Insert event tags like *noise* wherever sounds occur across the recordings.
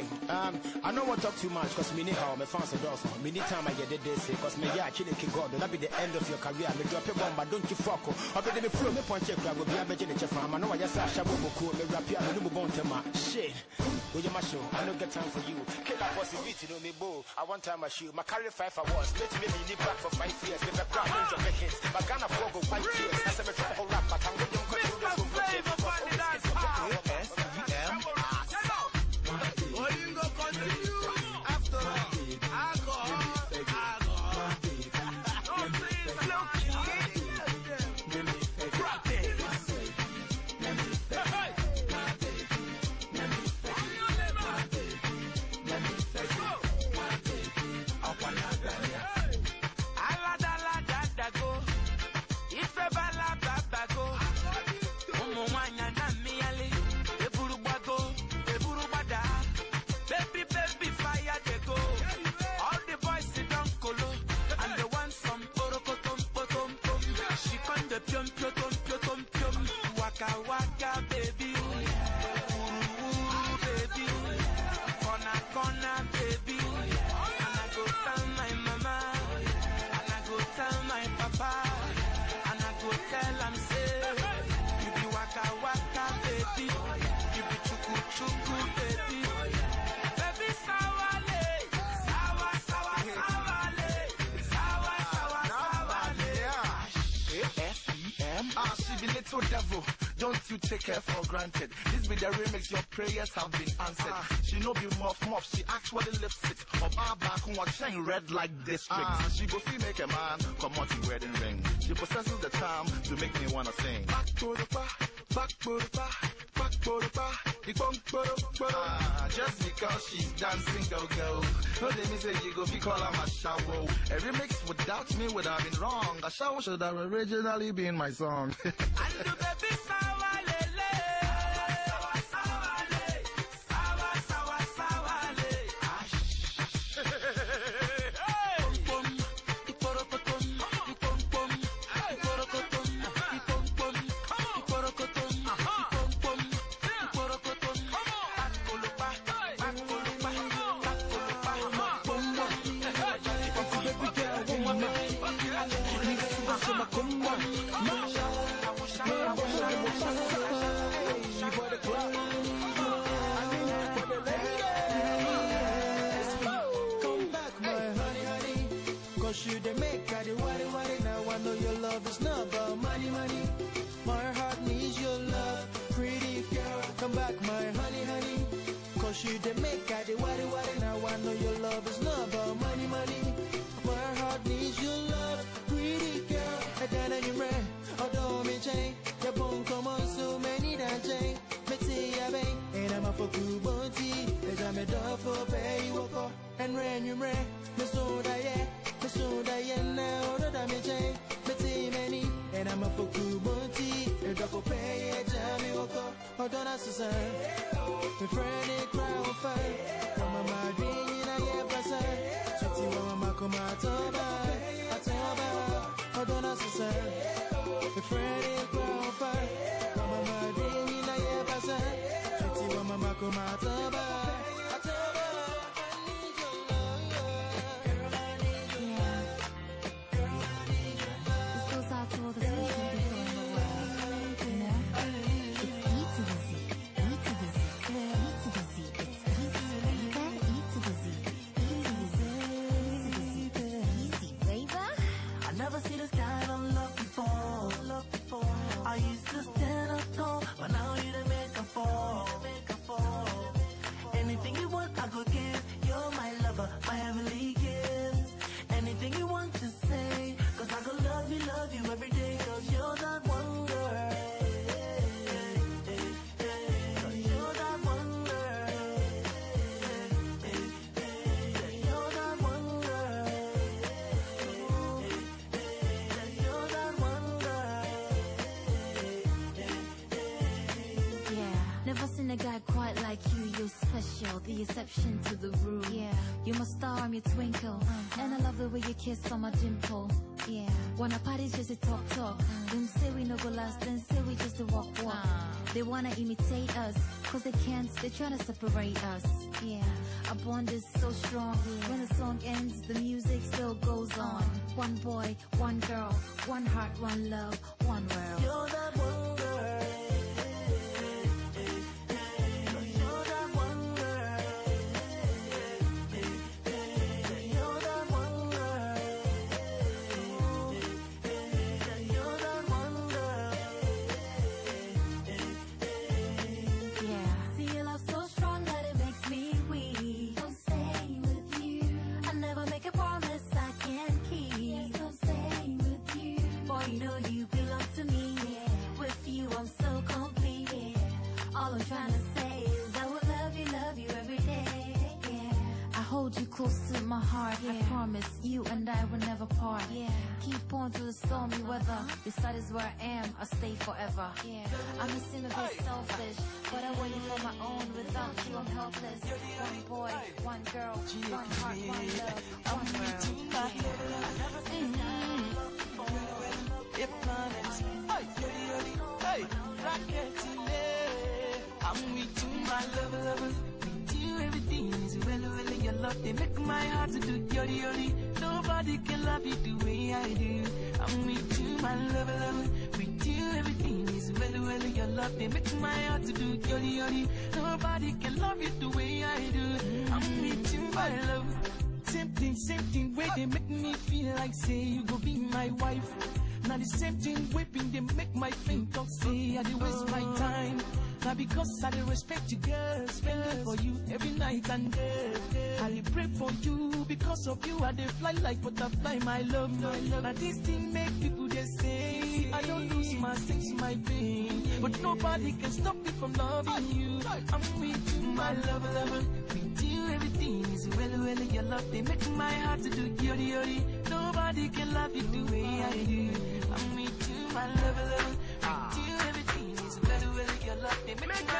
Alright, um, I know what talk too much because me how my fans are also. Me need time I get this because me yeah actually kick God. That'll be the end of your career. Me drop your bomb, but don't you fuck. I'll be the flow. Me point check. I will be a better than your farm. I know I just saw Shabu cool. Me rap here. Me no bone to my shit. With your show, I don't get time for you. Kill up was a you know me boo. I want time I shoot. My career five awards. Let me be back for five years. Me back round of the hits. My Ghana go white tears. I said me try to rap, but I'm going to go to the baby. Ah, she be little devil. Don't you take her for granted. This be the remix, your prayers have been answered. She no be muff muff, she actually lifts it. Or bar back on shine red like district. Ah, she go feel make a man come out the wedding ring. She possesses the charm to make me wanna sing. Back to the bar, back to the bar, back to the bar. The. Ah, just because she's dancing, go go. No, they me say you go fi call her my shower. A remix without me would have been wrong. A shower should have originally been my song. *laughs* And the baby Come back, my honey, honey. Cause you the make I the worry, worry. Now I know your love is not about money, money. My heart needs your love, pretty girl. Come back, my honey, honey. Cause you the make I the worry, worry. Now I know your love is not about money, money. For good bunty. As I'm a for pay you walk up. And ran you ran, me so that yeah. Me so that yeah now, that chain. Me say many, and I'm a for. A dog for pay, yeah, jam me walk up. Don't ask the friend, on fire. Exception to the rule. Yeah. You're my star, I'm your twinkle. Uh-huh. And I love the way you kiss on my dimple. Yeah. Wanna party's just a talk talk. Uh-huh. Them say we no go last, then say we just a walk walk. Uh-huh. They wanna imitate us, cause they can't, they tryna separate us. Yeah, our bond is so strong. When the song ends, the music still goes on. One boy, one girl, one heart, one love, one world. You're that one close to my heart. I promise you and I will never part. Yeah. Keep on through the stormy weather. Uh-huh. Beside is where I am. I'll stay forever. Yeah. I may seem a bit selfish, but I want you for my own. Without you, I'm helpless. One boy, one girl, one heart, one love, one world. Mm-hmm. Hey, planets. Hey, yodi, yodi. Hey, in there. I'm with you, my love, love. With you, everything is well, well. Love, they make my heart to do yodi, yodi. Nobody can love you the way I do. I'm with you, my love, love. With you, everything is well, well. Your love, they make my heart to do yodi, yodi. Nobody can love you the way I do. I'm with you, my love. Same thing, same thing, way they make me feel like say you go be my wife. Now the same thing whipping they make my think talk say I dey waste my time. Now because I dey respect you girl, for you night and day. I pray for you because of you I dey fly like butterfly my love. Now this thing make people they say I don't lose my sense, my pain, but nobody can stop me from loving you. I'm with you, my love, lover. With you everything is well, well. Your love they make my heart to do yodi yodi. Nobody can love you the way I do. I'm with you, my love, love. With you everything is well, well. Your love they make my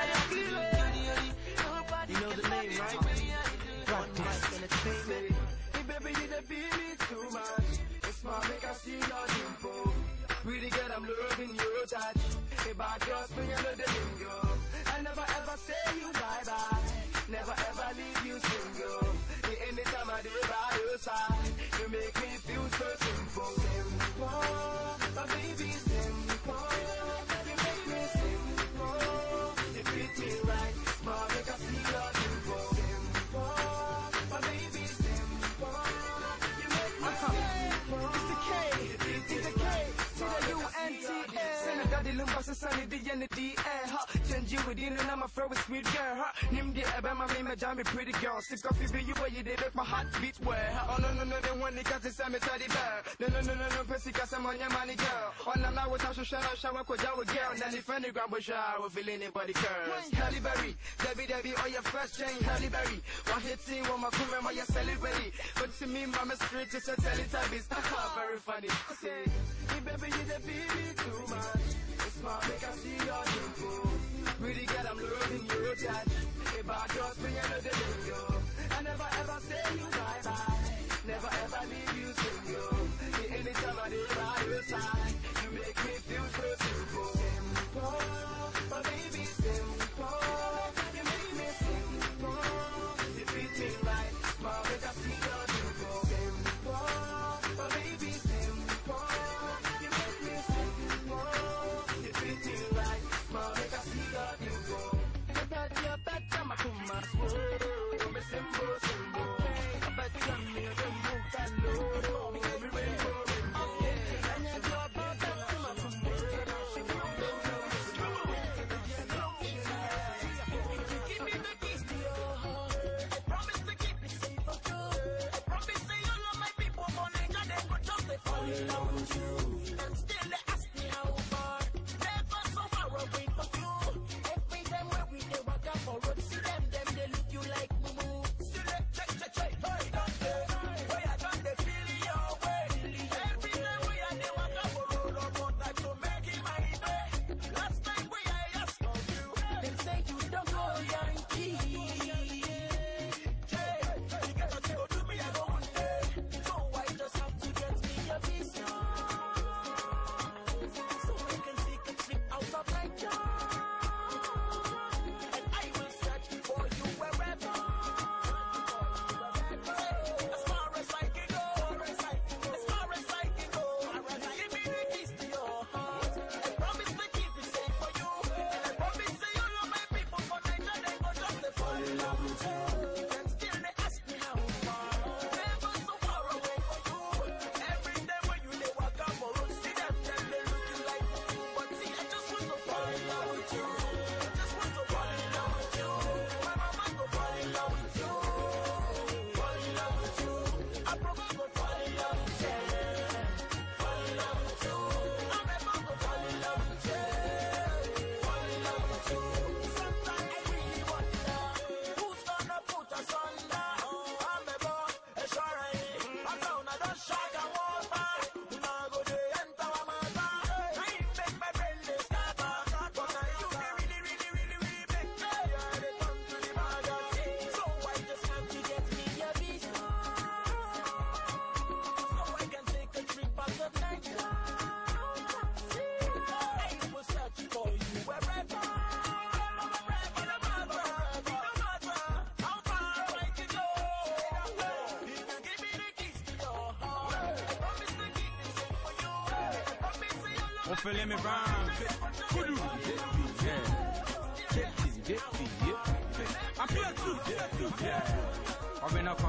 within and I'm a throw a sweet girl, ha. Nim di eba ma me jammy pretty girl. Sick of you, you boy, you did make my heart beat well. Oh no, no, no, they want the cat to send me to bear. No, no, no, no, no, pussy cause I'm on your money girl. On the night with Tasha Shana, shower, ko jawa girl. Then if any grab a shower, feel anybody curse. Halle Berry, Debbie, Debbie, or your first chain, Halle Berry. One hit team, one my crew member, you celebrity. But to me, mama street, it's a teletubbies. *laughs* Uh-huh. Very funny. Say, hey, baby, you the baby too much. It's smart, make I see your dimple. Your touch. Hey, bad girls, bring another lingo. I never ever say you bye bye. Never ever leave you you. Me. I'm here too, here too, yeah. Up.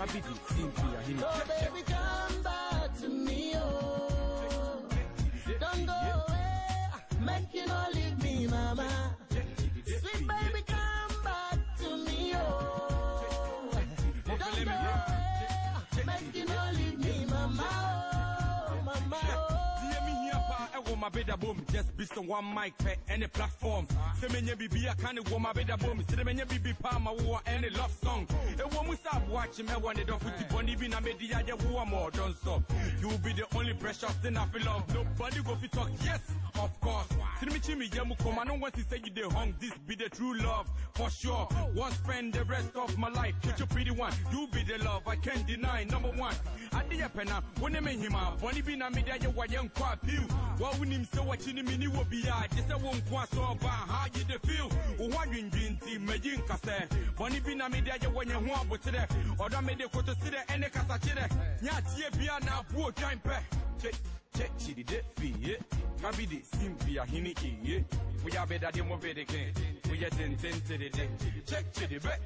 I the team, he Oh, baby, come back to me, oh. Don't go away. Make you not leave me, mama. Sweet baby, come back to me, oh. Don't go away. Make you not leave I my bed boom. Just be some one mic, pet, any platform. Say me nye bibi, I can't want my bed boom. Say me nye bibi, pa, my war, any love song. When we start watching, me one it off with the bunny, be na media, yeah, who more, don't stop. You be the only precious thing I feel love. Nobody go fit talk, yes, of course. See me chimi, yeah, mu come, I don't want to say you the hung, this be the true love, for sure. One spend the rest of my life, with your pretty one. You be the love, I can't deny, number one. I dear penna, when I make him out, bunny be na media, yeah, why young quite few. What we him so watching him in will be I just a one quite so bad, how you the feel? One win green Majin Kase, bunny be na media, when you want, but today, or don't make the photo sit there and the casa chile. Yeah, tia be na poor time pay. Check, check, she did it, fee, yeah. Maybe the simply a hini, yeah. We are better than more better, we are ten, ten to the day. Check, to the back.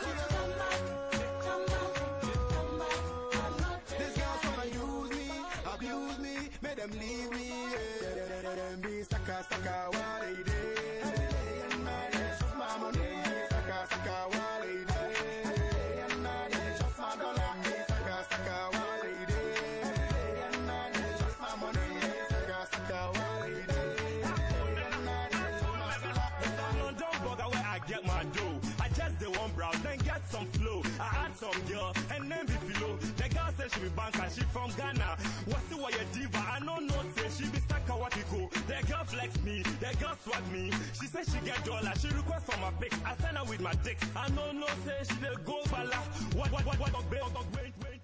This some flow. I had some girl, and then be below. The girl said she be banker, she from Ghana. What's the way a diva? I know no say she be go. The girl flex me, the girl swag me. She said she get dollar, she request for my pics. I send her with my dicks. I know no say she the gold bala. What what what what dog, wait, wait.